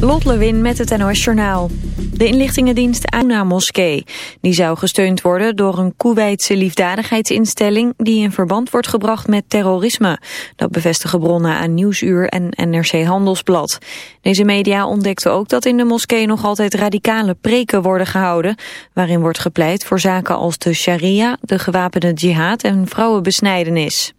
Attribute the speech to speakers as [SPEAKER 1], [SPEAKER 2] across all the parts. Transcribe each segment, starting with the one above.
[SPEAKER 1] Lot Lewin met het NOS Journaal. De inlichtingendienst Auna Moskee. Die zou gesteund worden door een Koeweitse liefdadigheidsinstelling... die in verband wordt gebracht met terrorisme. Dat bevestigen bronnen aan Nieuwsuur en NRC Handelsblad. Deze media ontdekten ook dat in de moskee nog altijd radicale preken worden gehouden... waarin wordt gepleit voor zaken als de sharia, de gewapende jihad en vrouwenbesnijdenis.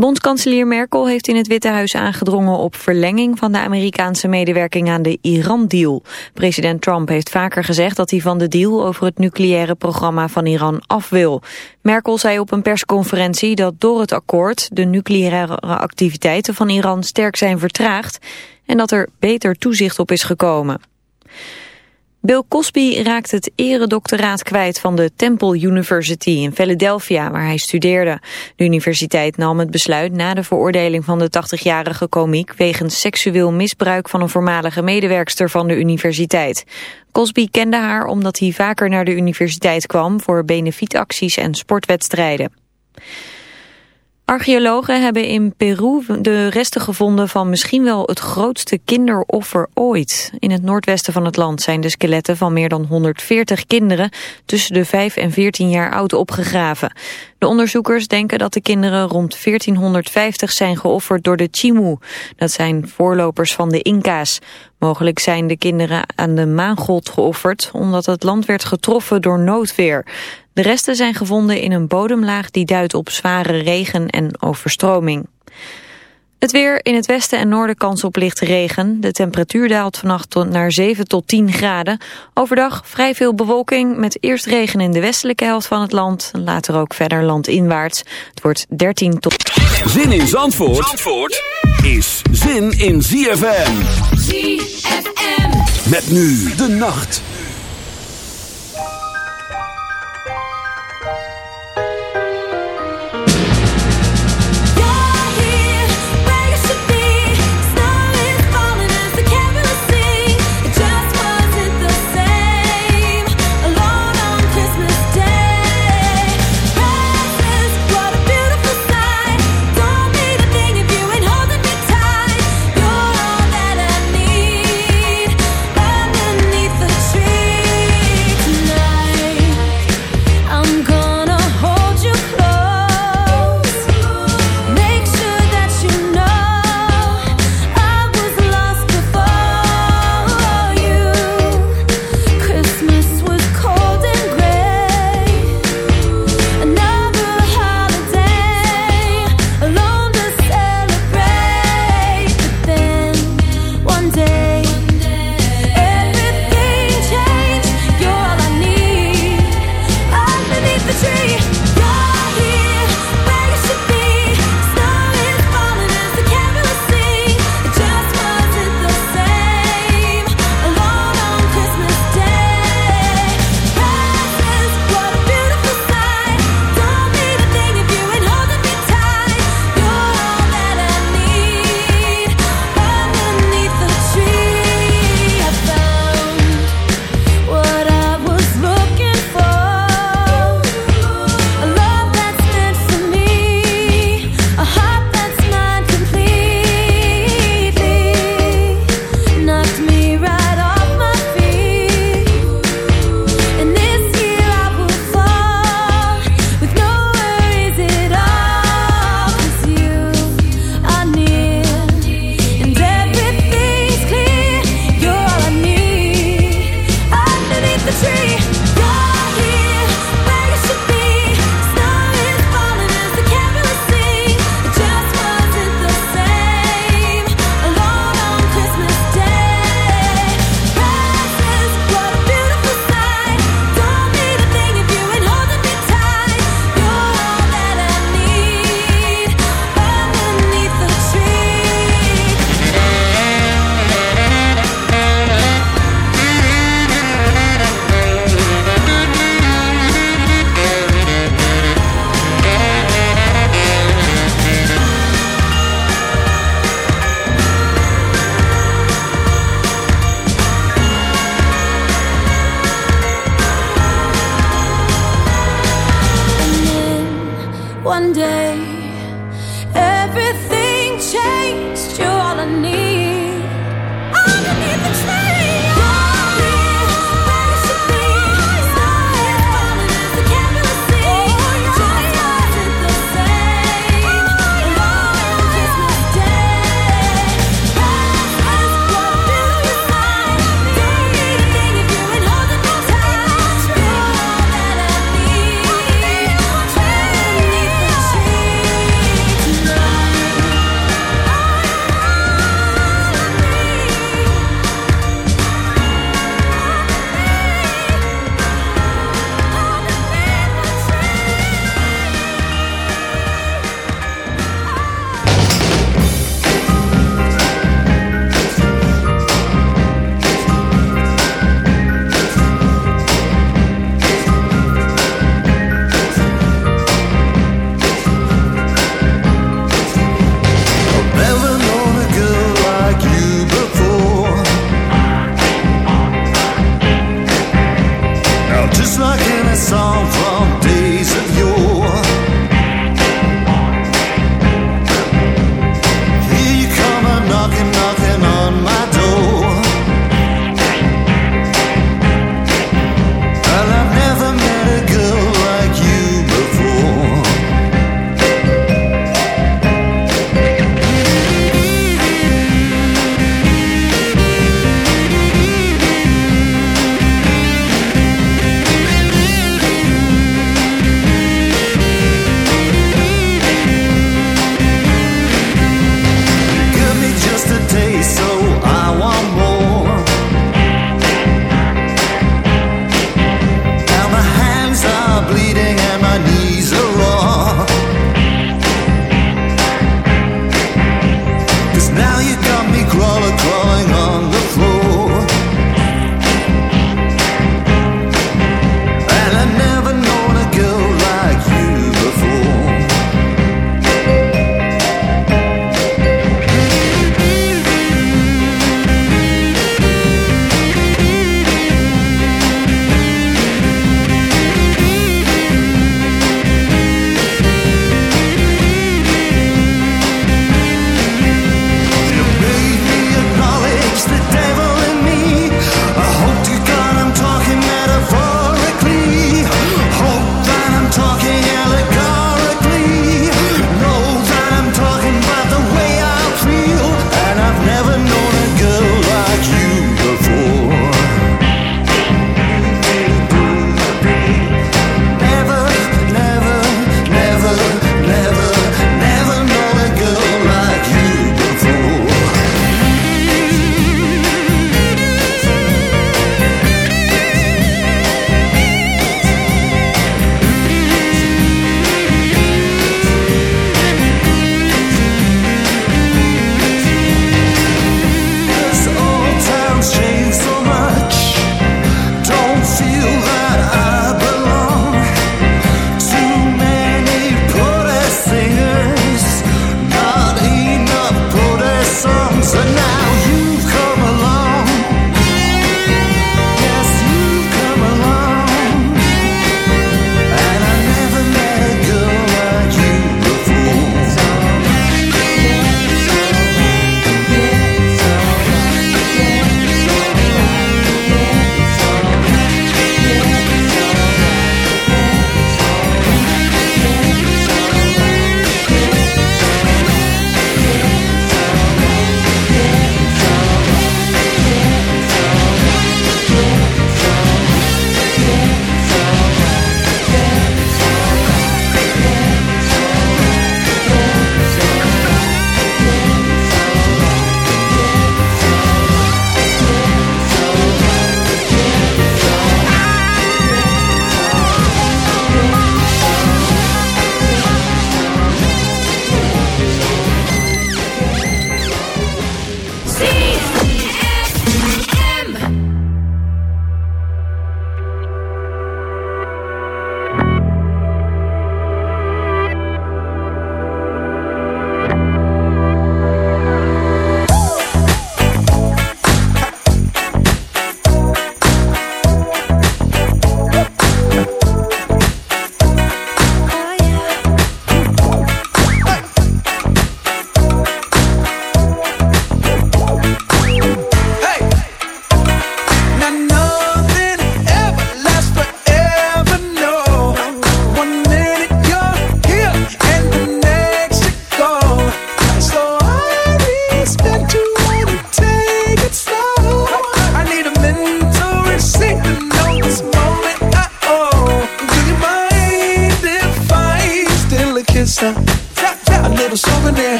[SPEAKER 1] Bondskanselier Merkel heeft in het Witte Huis aangedrongen op verlenging van de Amerikaanse medewerking aan de Iran-deal. President Trump heeft vaker gezegd dat hij van de deal over het nucleaire programma van Iran af wil. Merkel zei op een persconferentie dat door het akkoord de nucleaire activiteiten van Iran sterk zijn vertraagd en dat er beter toezicht op is gekomen. Bill Cosby raakt het eredoctoraat kwijt van de Temple University in Philadelphia, waar hij studeerde. De universiteit nam het besluit na de veroordeling van de 80-jarige komiek wegens seksueel misbruik van een voormalige medewerkster van de universiteit. Cosby kende haar omdat hij vaker naar de universiteit kwam voor benefietacties en sportwedstrijden. Archeologen hebben in Peru de resten gevonden van misschien wel het grootste kinderoffer ooit. In het noordwesten van het land zijn de skeletten van meer dan 140 kinderen tussen de 5 en 14 jaar oud opgegraven. De onderzoekers denken dat de kinderen rond 1450 zijn geofferd door de Chimu. Dat zijn voorlopers van de Inca's. Mogelijk zijn de kinderen aan de maangod geofferd omdat het land werd getroffen door noodweer. De resten zijn gevonden in een bodemlaag die duidt op zware regen en overstroming. Het weer in het westen en noorden kans op lichte regen. De temperatuur daalt vannacht tot naar 7 tot 10 graden. Overdag vrij veel bewolking met eerst regen in de westelijke helft van het land. Later ook verder landinwaarts. Het wordt 13 tot...
[SPEAKER 2] Zin in Zandvoort, Zandvoort is zin in ZFM. ZFM. Met nu de nacht.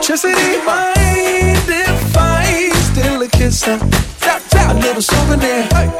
[SPEAKER 3] electricity. Mind if I steal a kiss? Tap, tap, a little souvenir. Hey.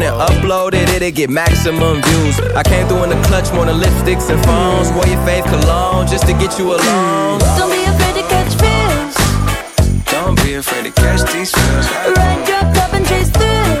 [SPEAKER 4] on and upload it, it'll get maximum views. I came through in the clutch, more than lipsticks and phones. Wear your faith cologne just to get you alone.
[SPEAKER 5] Don't be afraid to catch feels.
[SPEAKER 4] Don't be afraid to catch these feels.
[SPEAKER 5] Ride your cup and chase
[SPEAKER 6] through.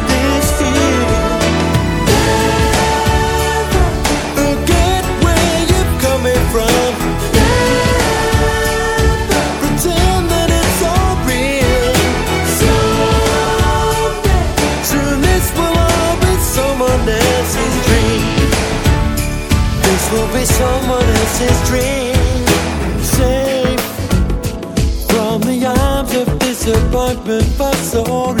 [SPEAKER 7] be someone else's dream. Safe from the arms of disappointment but sorry.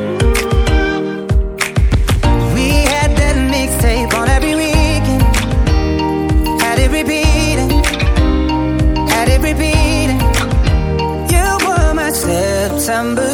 [SPEAKER 8] September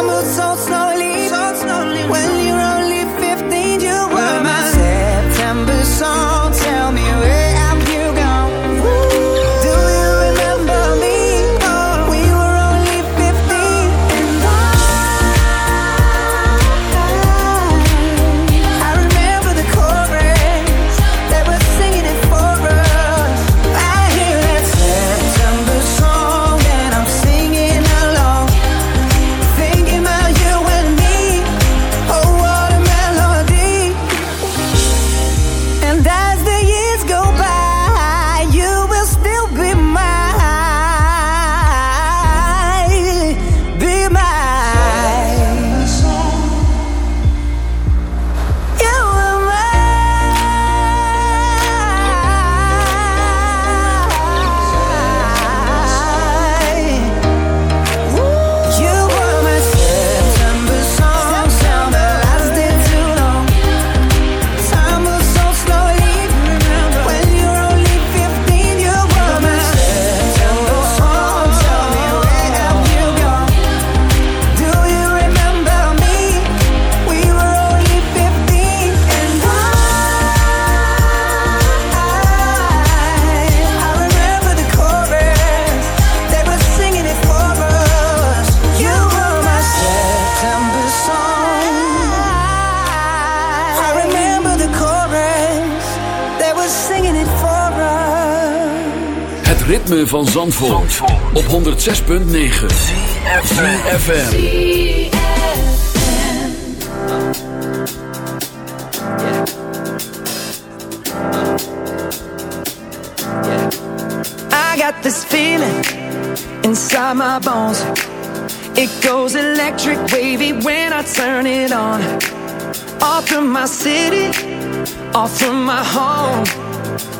[SPEAKER 6] van Zandvoort, op 106.9 FM.
[SPEAKER 3] I got this feeling inside my bones. It goes electric wavy when I turn it on. Off from my city, off from my home.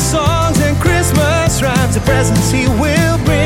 [SPEAKER 7] songs and Christmas rhymes, the presents he will bring.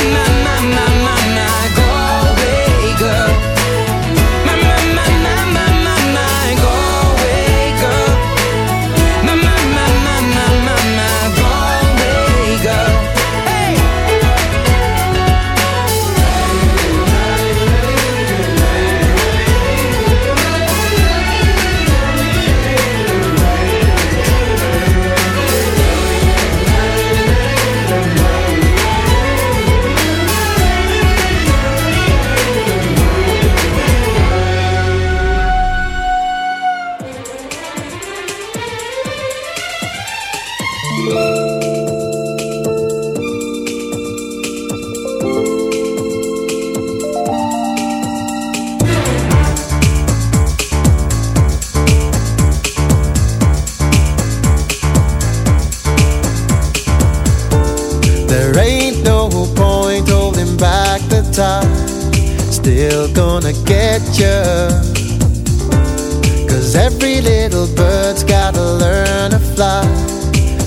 [SPEAKER 9] My, my, my, my, my, my,
[SPEAKER 10] every little bird's gotta learn to fly.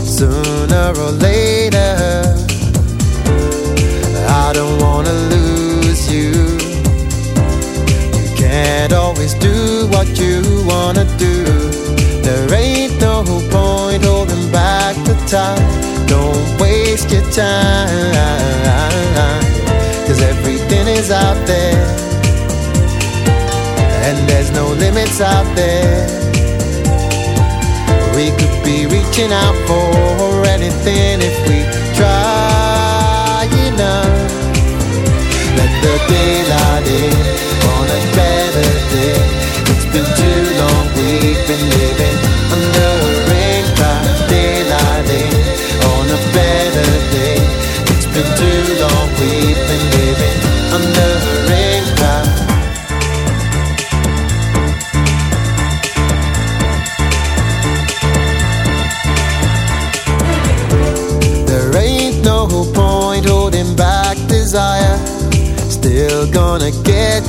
[SPEAKER 10] Sooner or later. I don't wanna lose you. You can't always do what you wanna do. There ain't no point holding back the time. Don't waste your time. Limits out there. We could be reaching out for anything if we try enough. Let the daylight in on a better